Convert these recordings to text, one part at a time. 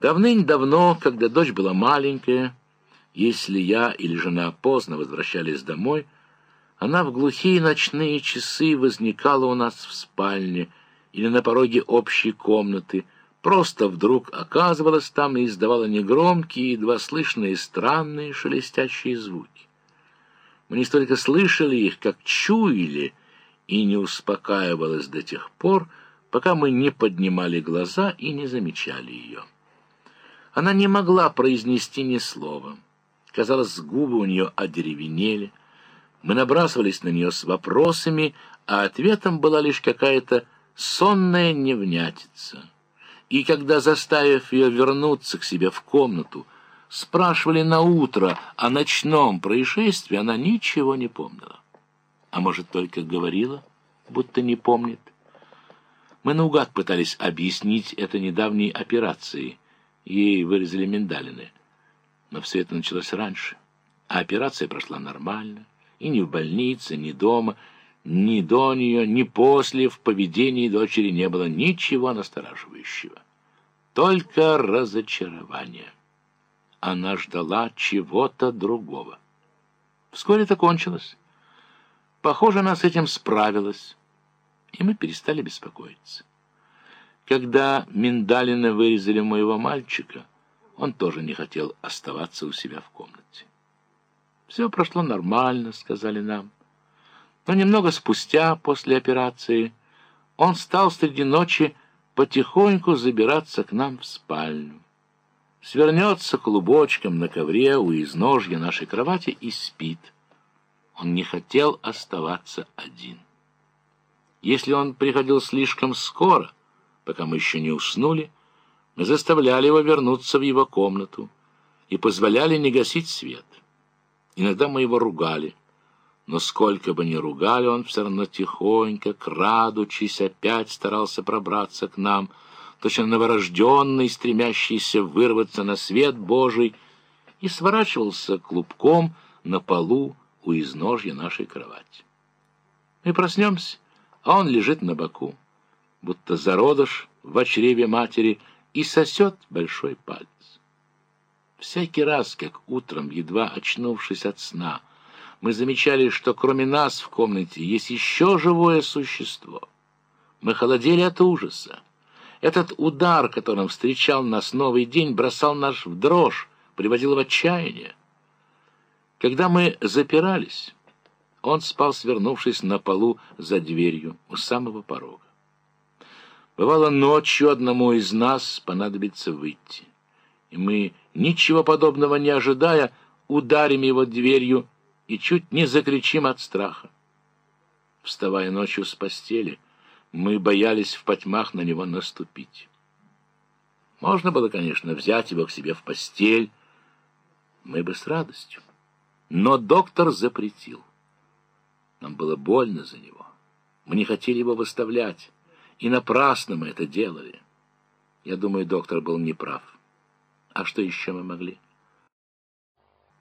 Давным-давно, когда дочь была маленькая, если я или жена поздно возвращались домой, она в глухие ночные часы возникала у нас в спальне или на пороге общей комнаты, просто вдруг оказывалась там и издавала негромкие, едва слышные странные шелестящие звуки. Мы не столько слышали их, как чуяли, и не успокаивалась до тех пор, пока мы не поднимали глаза и не замечали ее. Она не могла произнести ни слова. Казалось, губы у нее одеревенели. Мы набрасывались на нее с вопросами, а ответом была лишь какая-то сонная невнятица. И когда, заставив ее вернуться к себе в комнату, спрашивали на утро о ночном происшествии, она ничего не помнила. А может, только говорила, будто не помнит. Мы наугад пытались объяснить это недавней операцией. Ей вырезали миндалины. Но все это началось раньше. А операция прошла нормально. И ни в больнице, ни дома, ни до нее, ни после в поведении дочери не было ничего настораживающего. Только разочарование. Она ждала чего-то другого. Вскоре это кончилось. Похоже, она с этим справилась, и мы перестали беспокоиться. Когда миндалины вырезали моего мальчика, он тоже не хотел оставаться у себя в комнате. «Все прошло нормально», — сказали нам. Но немного спустя, после операции, он стал среди ночи потихоньку забираться к нам в спальню. Свернется клубочком на ковре у изножья нашей кровати и спит. Он не хотел оставаться один. Если он приходил слишком скоро, пока мы еще не уснули, мы заставляли его вернуться в его комнату и позволяли не гасить свет. Иногда мы его ругали, но сколько бы ни ругали, он все равно тихонько, крадучись, опять старался пробраться к нам, точно новорожденный, стремящийся вырваться на свет Божий, и сворачивался клубком на полу у изножья нашей кровати. Мы проснемся, а он лежит на боку, будто зародыш в чреве матери, и сосет большой палец. Всякий раз, как утром, едва очнувшись от сна, мы замечали, что кроме нас в комнате есть еще живое существо. Мы холодели от ужаса. Этот удар, которым встречал нас новый день, бросал нас в дрожь, приводил в отчаяние. Когда мы запирались, он спал, свернувшись на полу за дверью у самого порога. Бывало, ночью одному из нас понадобится выйти, и мы, ничего подобного не ожидая, ударим его дверью и чуть не закричим от страха. Вставая ночью с постели, мы боялись в потьмах на него наступить. Можно было, конечно, взять его к себе в постель, мы бы с радостью. Но доктор запретил. Нам было больно за него. Мы не хотели его выставлять, и напрасно мы это делали. Я думаю, доктор был неправ. А что еще мы могли?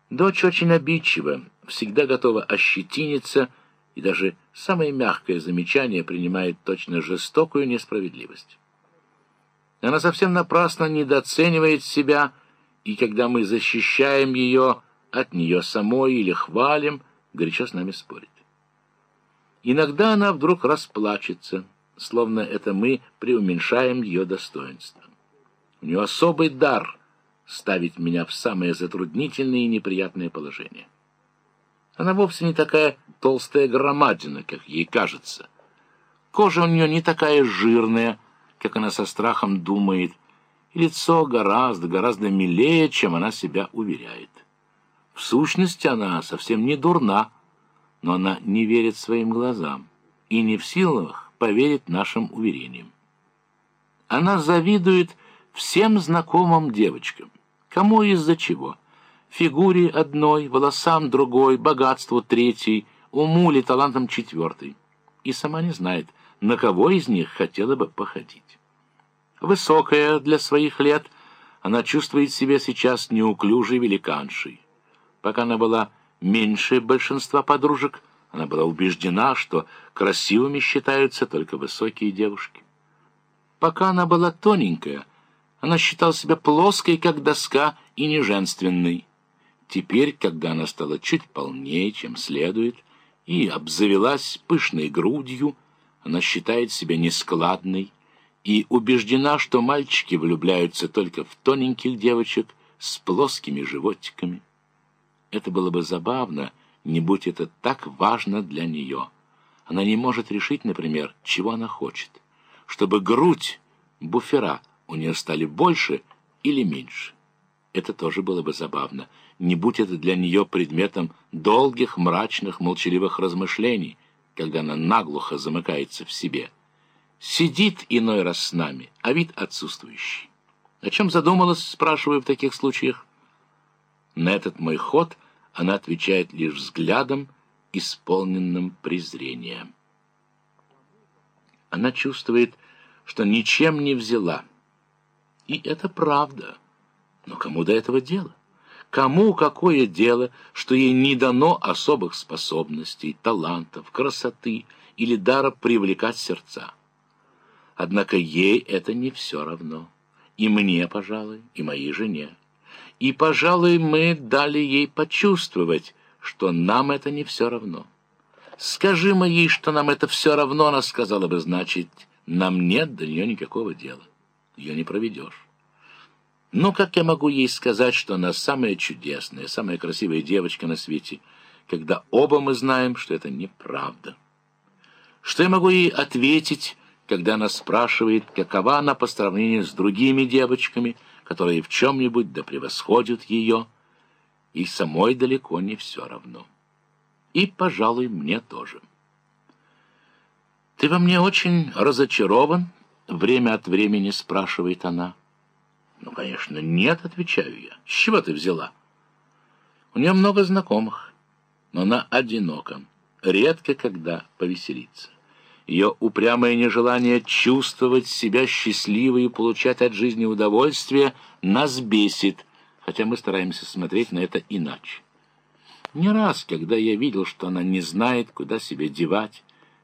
Дочь очень обидчива, всегда готова ощетиниться, и даже самое мягкое замечание принимает точно жестокую несправедливость. Она совсем напрасно недооценивает себя, и когда мы защищаем ее от нее самой или хвалим, горячо с нами спорит. Иногда она вдруг расплачется, словно это мы преуменьшаем ее достоинство. У нее особый дар ставить меня в самое затруднительное и неприятное положение. Она вовсе не такая толстая громадина, как ей кажется. Кожа у нее не такая жирная, как она со страхом думает, и лицо гораздо, гораздо милее, чем она себя уверяет. В сущности, она совсем не дурна, но она не верит своим глазам и не в силах поверить нашим уверениям. Она завидует всем знакомым девочкам. Кому из-за чего? Фигуре одной, волосам другой, богатству третьей, уму или талантам четвертой. И сама не знает, на кого из них хотела бы походить. Высокая для своих лет, она чувствует себя сейчас неуклюжей великаншей. Пока она была меньше большинства подружек, она была убеждена, что красивыми считаются только высокие девушки. Пока она была тоненькая, она считала себя плоской, как доска, и неженственной. Теперь, когда она стала чуть полнее, чем следует, и обзавелась пышной грудью, она считает себя нескладной и убеждена, что мальчики влюбляются только в тоненьких девочек с плоскими животиками. Это было бы забавно, не будь это так важно для нее. Она не может решить, например, чего она хочет. Чтобы грудь, буфера у нее стали больше или меньше. Это тоже было бы забавно, не будь это для нее предметом долгих, мрачных, молчаливых размышлений, когда она наглухо замыкается в себе. Сидит иной раз с нами, а вид отсутствующий. О чем задумалась, спрашиваю в таких случаях? На этот мой ход она отвечает лишь взглядом, исполненным презрением. Она чувствует, что ничем не взяла. И это правда. Но кому до этого дело? Кому какое дело, что ей не дано особых способностей, талантов, красоты или дара привлекать сердца? Однако ей это не все равно. И мне, пожалуй, и моей жене. И, пожалуй, мы дали ей почувствовать, что нам это не все равно. Скажи мы ей, что нам это все равно, она сказала бы, значит, нам нет до нее никакого дела. Ее не проведешь. Ну, как я могу ей сказать, что она самая чудесная, самая красивая девочка на свете, когда оба мы знаем, что это неправда? Что я могу ей ответить, когда она спрашивает, какова она по сравнению с другими девочками, которые в чем-нибудь да превосходят ее, и самой далеко не все равно. И, пожалуй, мне тоже. «Ты во мне очень разочарован?» — время от времени спрашивает она. «Ну, конечно, нет», — отвечаю я. «С чего ты взяла?» У нее много знакомых, но она одинока, редко когда повеселится. Ее упрямое нежелание чувствовать себя счастливой и получать от жизни удовольствие нас бесит, хотя мы стараемся смотреть на это иначе. Не раз, когда я видел, что она не знает, куда себя девать,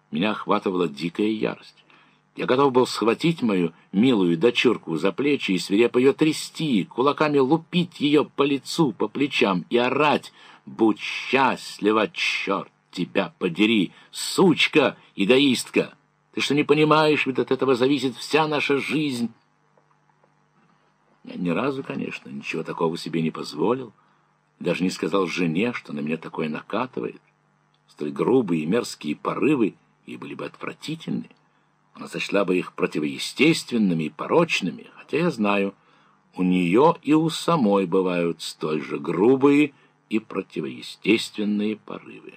меня охватывала дикая ярость. Я готов был схватить мою милую дочурку за плечи и свирепо ее трясти, кулаками лупить ее по лицу, по плечам и орать «Будь счастлива, черт тебя подери, сучка, эгоистка! Ты что, не понимаешь, ведь от этого зависит вся наша жизнь!» Я ни разу, конечно, ничего такого себе не позволил, даже не сказал жене, что на меня такое накатывает. Столь грубые и мерзкие порывы и были бы отвратительны. Она сочла бы их противоестественными и порочными, хотя я знаю, у нее и у самой бывают столь же грубые и противоестественные порывы.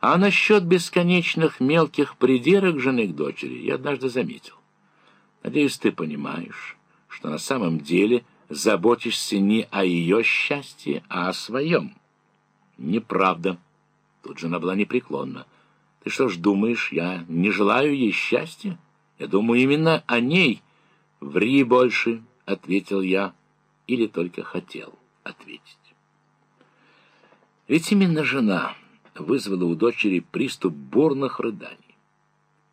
А насчет бесконечных мелких придирок жены к дочери я однажды заметил. Надеюсь, ты понимаешь, что на самом деле заботишься не о ее счастье, а о своем. Неправда. Тут жена была непреклонна. Ты что ж думаешь, я не желаю ей счастья? Я думаю именно о ней. Ври больше, — ответил я, или только хотел ответить. Ведь именно жена вызвала у дочери приступ бурных рыданий.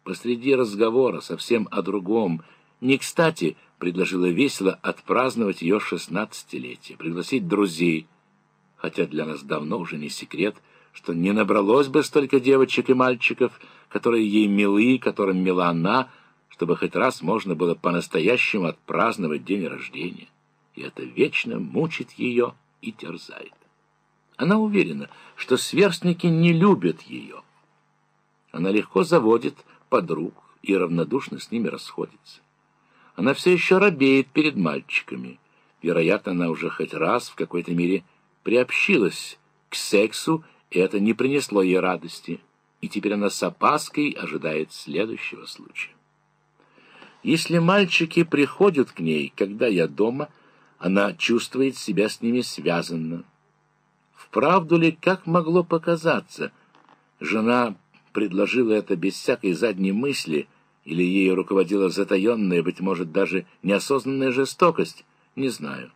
Посреди разговора совсем о другом, не кстати, предложила весело отпраздновать ее шестнадцатилетие, пригласить друзей, хотя для нас давно уже не секрет — что не набралось бы столько девочек и мальчиков, которые ей милы, которым мила она, чтобы хоть раз можно было по-настоящему отпраздновать день рождения. И это вечно мучит ее и терзает. Она уверена, что сверстники не любят ее. Она легко заводит подруг и равнодушно с ними расходится. Она все еще робеет перед мальчиками. Вероятно, она уже хоть раз в какой-то мере приобщилась к сексу и это не принесло ей радости, и теперь она с опаской ожидает следующего случая. Если мальчики приходят к ней, когда я дома, она чувствует себя с ними связанно. Вправду ли, как могло показаться? Жена предложила это без всякой задней мысли, или ей руководила затаенная, быть может, даже неосознанная жестокость, не знаю.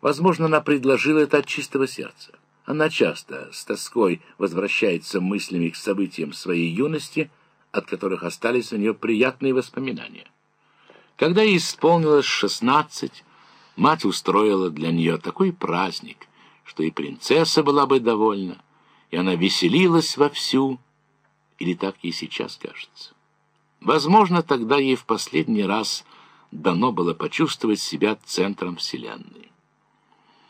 Возможно, она предложила это от чистого сердца. Она часто с тоской возвращается мыслями к событиям своей юности, от которых остались у нее приятные воспоминания. Когда ей исполнилось шестнадцать, мать устроила для нее такой праздник, что и принцесса была бы довольна, и она веселилась вовсю, или так ей сейчас кажется. Возможно, тогда ей в последний раз дано было почувствовать себя центром Вселенной.